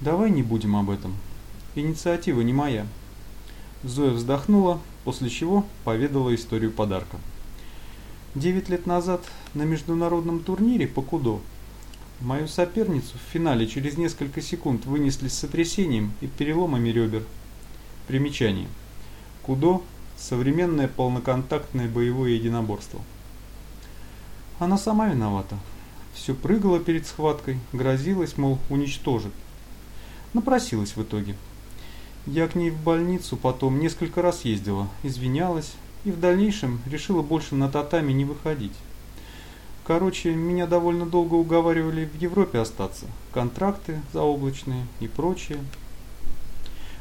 Давай не будем об этом. Инициатива не моя. Зоя вздохнула, после чего поведала историю подарка. Девять лет назад на международном турнире по кудо мою соперницу в финале через несколько секунд вынесли с сотрясением и переломами ребер. Примечание. Кудо – современное полноконтактное боевое единоборство. Она сама виновата. Все прыгала перед схваткой, грозилась, мол, уничтожит. Напросилась в итоге. Я к ней в больницу потом несколько раз ездила, извинялась и в дальнейшем решила больше на татами не выходить. Короче, меня довольно долго уговаривали в Европе остаться. Контракты заоблачные и прочее.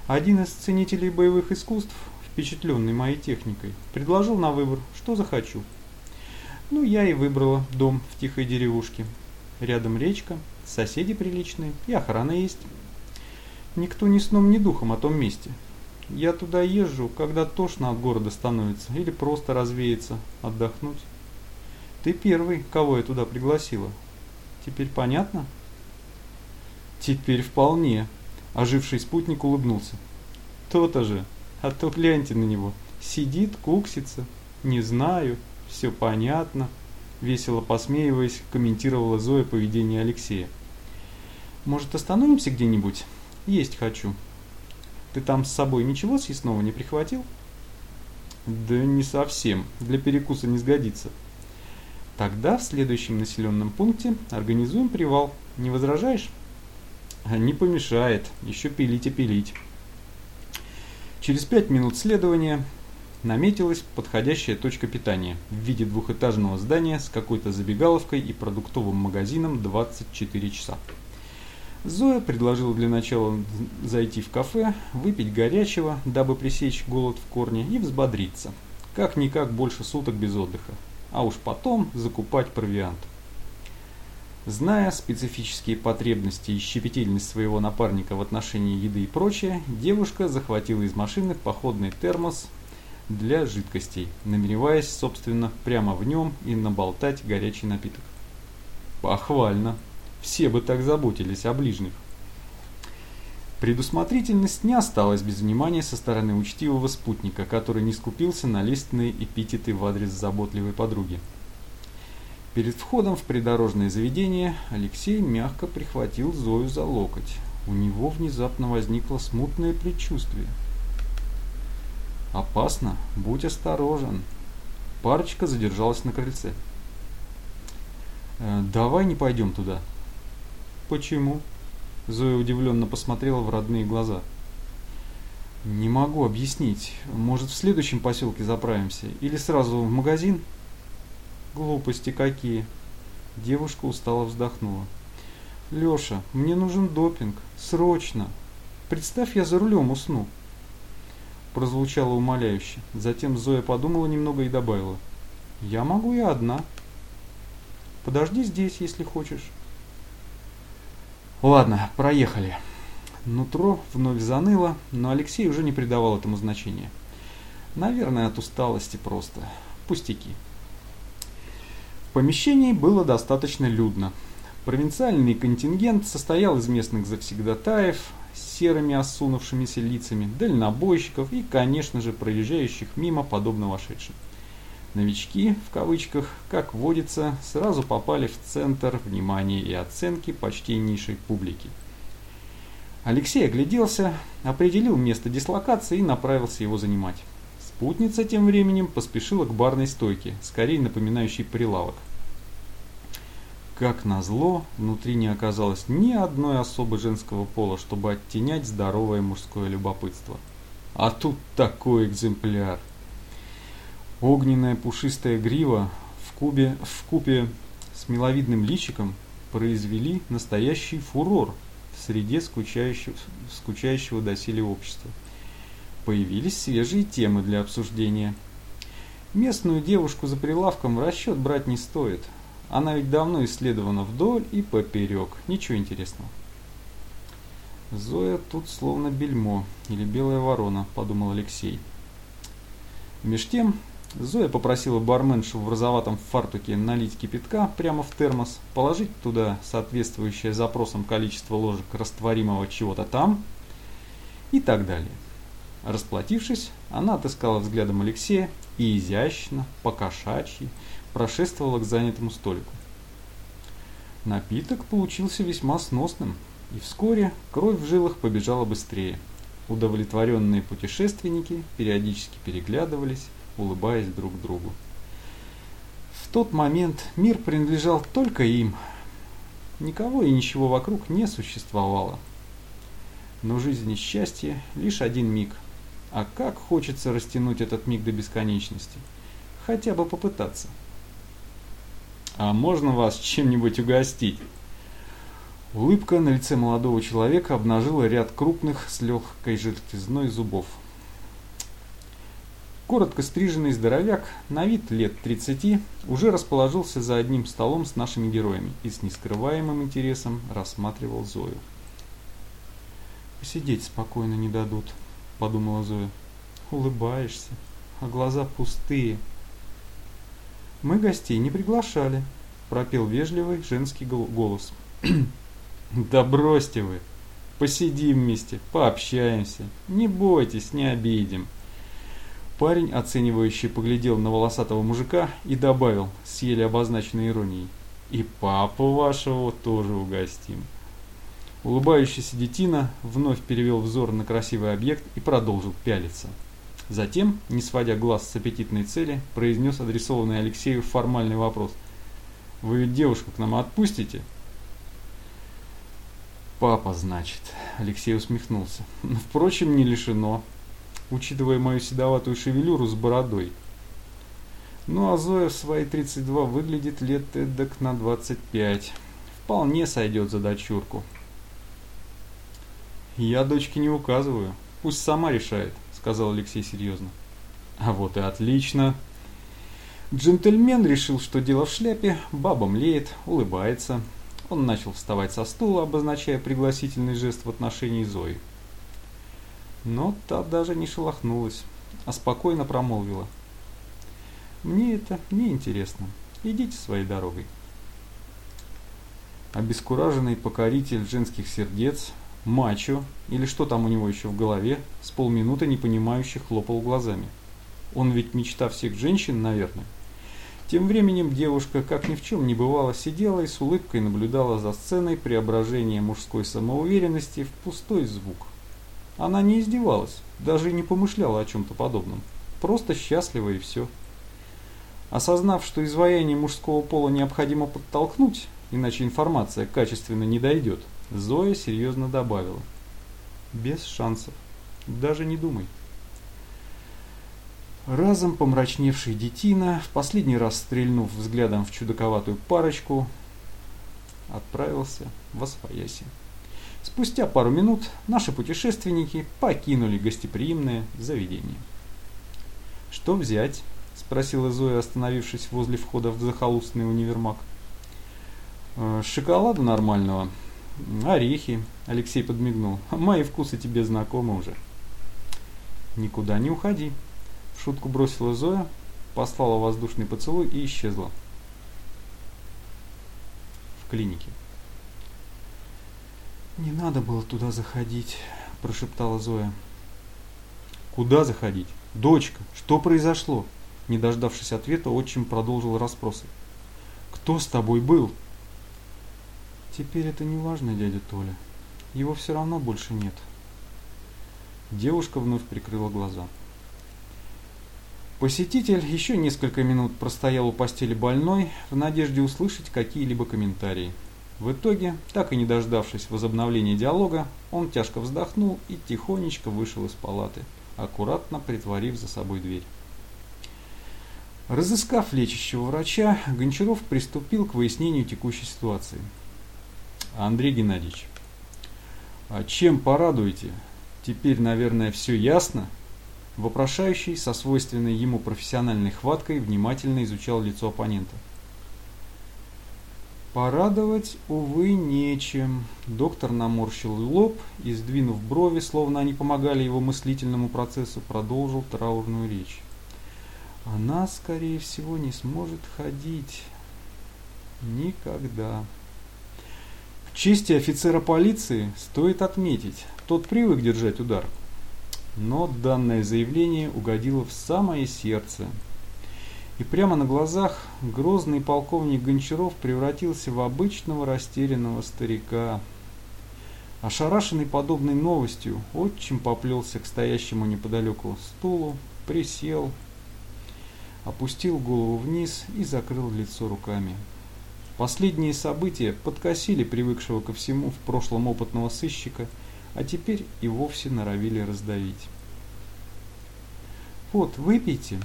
Один из ценителей боевых искусств, впечатленный моей техникой, предложил на выбор, что захочу. Ну, я и выбрала дом в тихой деревушке. Рядом речка, соседи приличные и охрана есть. Никто ни сном, ни духом о том месте. Я туда езжу, когда тошно от города становится, или просто развеяться, отдохнуть. Ты первый, кого я туда пригласила. Теперь понятно? Теперь вполне. Оживший спутник улыбнулся. То-то же. А то гляньте на него. Сидит, куксится. Не знаю. Все понятно. Весело посмеиваясь, комментировала Зоя поведение Алексея. Может, остановимся где-нибудь? Есть хочу. Ты там с собой ничего съестного не прихватил? Да не совсем. Для перекуса не сгодится. Тогда в следующем населенном пункте организуем привал. Не возражаешь? Не помешает. Еще пилить и пилить. Через пять минут следования наметилась подходящая точка питания в виде двухэтажного здания с какой-то забегаловкой и продуктовым магазином 24 часа. Зоя предложила для начала зайти в кафе, выпить горячего, дабы пресечь голод в корне и взбодриться. Как-никак больше суток без отдыха. А уж потом закупать провиант. Зная специфические потребности и щепетильность своего напарника в отношении еды и прочее, девушка захватила из машины походный термос для жидкостей, намереваясь, собственно, прямо в нем и наболтать горячий напиток. Похвально. Все бы так заботились о ближних. Предусмотрительность не осталась без внимания со стороны учтивого спутника, который не скупился на листные эпитеты в адрес заботливой подруги. Перед входом в придорожное заведение Алексей мягко прихватил Зою за локоть. У него внезапно возникло смутное предчувствие. «Опасно, будь осторожен». Парочка задержалась на крыльце. «Э, «Давай не пойдем туда», «Почему?» Зоя удивленно посмотрела в родные глаза. «Не могу объяснить. Может, в следующем поселке заправимся? Или сразу в магазин?» «Глупости какие!» Девушка устало вздохнула. «Леша, мне нужен допинг. Срочно! Представь, я за рулем усну!» Прозвучало умоляюще. Затем Зоя подумала немного и добавила. «Я могу и одна. Подожди здесь, если хочешь». Ладно, проехали. Нутро вновь заныло, но Алексей уже не придавал этому значения. Наверное, от усталости просто. Пустяки. В помещении было достаточно людно. Провинциальный контингент состоял из местных завсегдатаев с серыми осунувшимися лицами, дальнобойщиков и, конечно же, проезжающих мимо подобно вошедшим. Новички, в кавычках, как водится, сразу попали в центр внимания и оценки почтеннейшей публики. Алексей огляделся, определил место дислокации и направился его занимать. Спутница тем временем поспешила к барной стойке, скорее напоминающей прилавок. Как назло, внутри не оказалось ни одной особы женского пола, чтобы оттенять здоровое мужское любопытство. А тут такой экземпляр! Огненная пушистая грива в, кубе, в купе с миловидным личиком произвели настоящий фурор в среде скучающего, скучающего доселе общества. Появились свежие темы для обсуждения. Местную девушку за прилавком в расчет брать не стоит. Она ведь давно исследована вдоль и поперек. Ничего интересного. Зоя тут словно бельмо или белая ворона, подумал Алексей. Меж тем Зоя попросила барменшу в розоватом фартуке налить кипятка прямо в термос, положить туда соответствующее запросам количество ложек растворимого чего-то там и так далее. Расплатившись, она отыскала взглядом Алексея и изящно, покошачьи, прошествовала к занятому столику. Напиток получился весьма сносным, и вскоре кровь в жилах побежала быстрее. Удовлетворенные путешественники периодически переглядывались, улыбаясь друг другу. В тот момент мир принадлежал только им. Никого и ничего вокруг не существовало. Но жизнь и счастье – лишь один миг. А как хочется растянуть этот миг до бесконечности. Хотя бы попытаться. «А можно вас чем-нибудь угостить?» Улыбка на лице молодого человека обнажила ряд крупных с легкой желтизной зубов. Коротко стриженный здоровяк, на вид лет 30, уже расположился за одним столом с нашими героями и с нескрываемым интересом рассматривал Зою. «Посидеть спокойно не дадут», — подумала Зоя. «Улыбаешься, а глаза пустые». «Мы гостей не приглашали», — пропел вежливый женский голос. «Да бросьте вы! Посидим вместе, пообщаемся. Не бойтесь, не обидим». Парень, оценивающий, поглядел на волосатого мужика и добавил с еле обозначенной иронией. «И папу вашего тоже угостим». Улыбающийся детина вновь перевел взор на красивый объект и продолжил пялиться. Затем, не сводя глаз с аппетитной цели, произнес адресованный Алексею формальный вопрос. «Вы ведь девушку к нам отпустите?» «Папа, значит», — Алексей усмехнулся. «Впрочем, не лишено учитывая мою седоватую шевелюру с бородой. Ну а Зоя в свои 32 выглядит лет эдак на 25. Вполне сойдет за дочурку. Я дочке не указываю, пусть сама решает, сказал Алексей серьезно. А вот и отлично. Джентльмен решил, что дело в шляпе, баба млеет, улыбается. Он начал вставать со стула, обозначая пригласительный жест в отношении Зои. Но та даже не шелохнулась, а спокойно промолвила. «Мне это не интересно. Идите своей дорогой». Обескураженный покоритель женских сердец, мачо, или что там у него еще в голове, с полминуты непонимающе хлопал глазами. Он ведь мечта всех женщин, наверное. Тем временем девушка, как ни в чем не бывало, сидела и с улыбкой наблюдала за сценой преображения мужской самоуверенности в пустой звук. Она не издевалась, даже не помышляла о чем-то подобном. Просто счастлива и все. Осознав, что изваяние мужского пола необходимо подтолкнуть, иначе информация качественно не дойдет, Зоя серьезно добавила. Без шансов. Даже не думай. Разом помрачневший детина, в последний раз стрельнув взглядом в чудаковатую парочку, отправился в Освояси. Спустя пару минут наши путешественники покинули гостеприимное заведение. «Что взять?» – спросила Зоя, остановившись возле входа в захолустный универмаг. «Э, «Шоколада нормального. Орехи», – Алексей подмигнул. «Мои вкусы тебе знакомы уже». «Никуда не уходи», – в шутку бросила Зоя, послала воздушный поцелуй и исчезла. В клинике. «Не надо было туда заходить», – прошептала Зоя. «Куда заходить? Дочка, что произошло?» Не дождавшись ответа, отчим продолжил расспросы. «Кто с тобой был?» «Теперь это не важно, дядя Толя. Его все равно больше нет». Девушка вновь прикрыла глаза. Посетитель еще несколько минут простоял у постели больной в надежде услышать какие-либо комментарии. В итоге, так и не дождавшись возобновления диалога, он тяжко вздохнул и тихонечко вышел из палаты, аккуратно притворив за собой дверь. Разыскав лечащего врача, Гончаров приступил к выяснению текущей ситуации. Андрей Геннадьевич, а чем порадуете? Теперь, наверное, все ясно? Вопрошающий со свойственной ему профессиональной хваткой внимательно изучал лицо оппонента. Порадовать, увы, нечем. Доктор наморщил лоб и, сдвинув брови, словно они помогали его мыслительному процессу, продолжил траурную речь. Она, скорее всего, не сможет ходить. Никогда. В чести офицера полиции стоит отметить, тот привык держать удар. Но данное заявление угодило в самое сердце. И прямо на глазах грозный полковник Гончаров превратился в обычного растерянного старика. Ошарашенный подобной новостью, отчим поплелся к стоящему неподалеку стулу, присел, опустил голову вниз и закрыл лицо руками. Последние события подкосили привыкшего ко всему в прошлом опытного сыщика, а теперь и вовсе норовили раздавить. «Вот, выпейте!»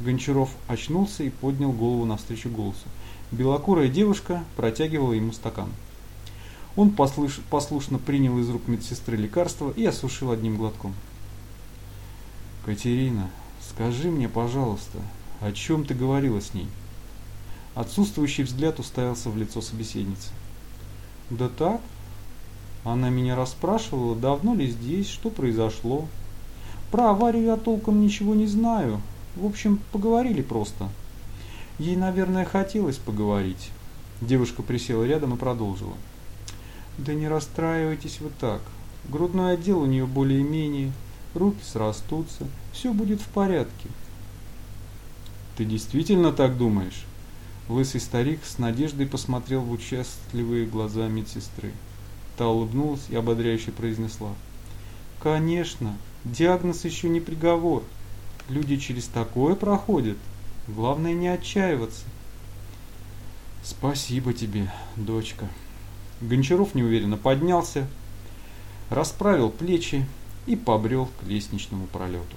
Гончаров очнулся и поднял голову навстречу голосу. Белокурая девушка протягивала ему стакан. Он послуш... послушно принял из рук медсестры лекарство и осушил одним глотком. «Катерина, скажи мне, пожалуйста, о чем ты говорила с ней?» Отсутствующий взгляд уставился в лицо собеседницы. «Да так. Она меня расспрашивала, давно ли здесь, что произошло. Про аварию я толком ничего не знаю. В общем, поговорили просто. Ей, наверное, хотелось поговорить». Девушка присела рядом и продолжила. «Да не расстраивайтесь вы так. Грудной отдел у нее более-менее, руки срастутся, все будет в порядке». «Ты действительно так думаешь?» Лысый старик с надеждой посмотрел в участливые глаза медсестры. Та улыбнулась и ободряюще произнесла. «Конечно, диагноз еще не приговор. Люди через такое проходят. Главное не отчаиваться». «Спасибо тебе, дочка». Гончаров неуверенно поднялся, расправил плечи и побрел к лестничному пролету.